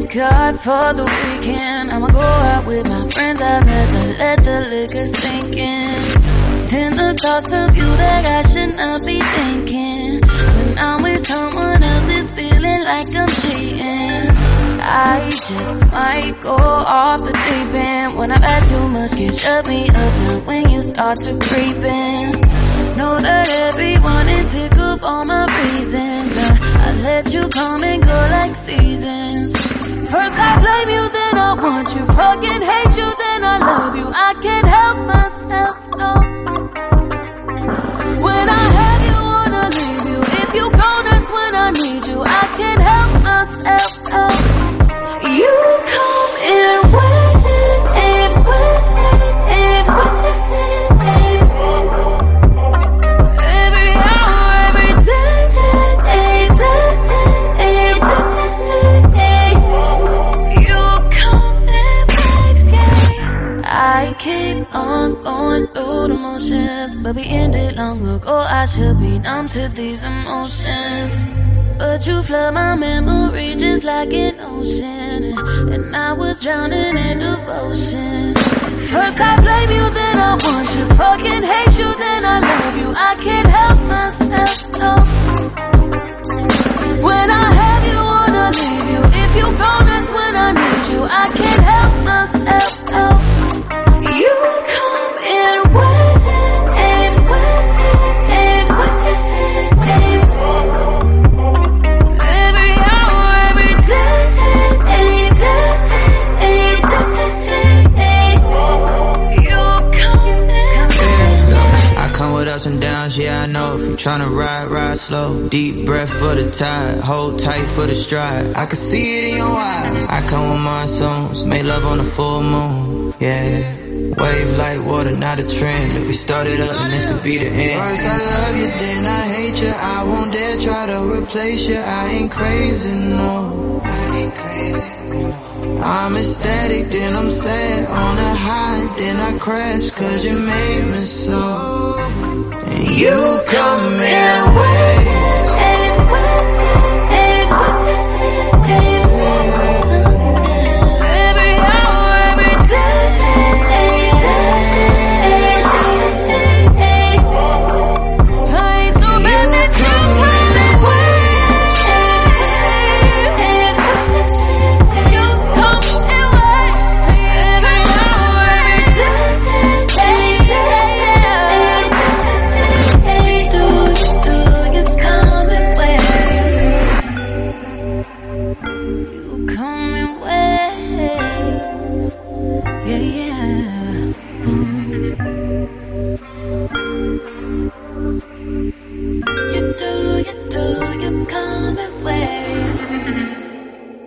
Thank God for the weekend. I'ma go out with my friends. I'd rather let the liquor sink in. Then the thoughts of you that I should not be thinking. When I'm with someone else, it's feeling like I'm cheating. I just might go off the deep end. When I've had too much, can shut me up now when you start to creep in. Know that everyone is sick of all my reasons. Uh, I let you come and go like seasons. First I blame you, then I want you. Fucking hate you, then I love you. I can't help myself, on going through the motions, but we ended long ago. I should be numb to these emotions. But you flood my memory just like an ocean. And I was drowning in devotion. First I blame you, then I want you. Fucking hate you, then I love you. I can't help myself, tryna ride, ride slow. Deep breath for the tide, hold tight for the stride. I can see it in your eyes. I come with monsoons, made love on the full moon, yeah. Wave like water, not a trend. If we started up, then this would be the end. First I love you, then I hate you. I won't dare try to replace you. I ain't crazy, no. I ain't crazy, no. I'm ecstatic, then I'm sad. On a high, then I crash, cause you made me so. And you come in waves.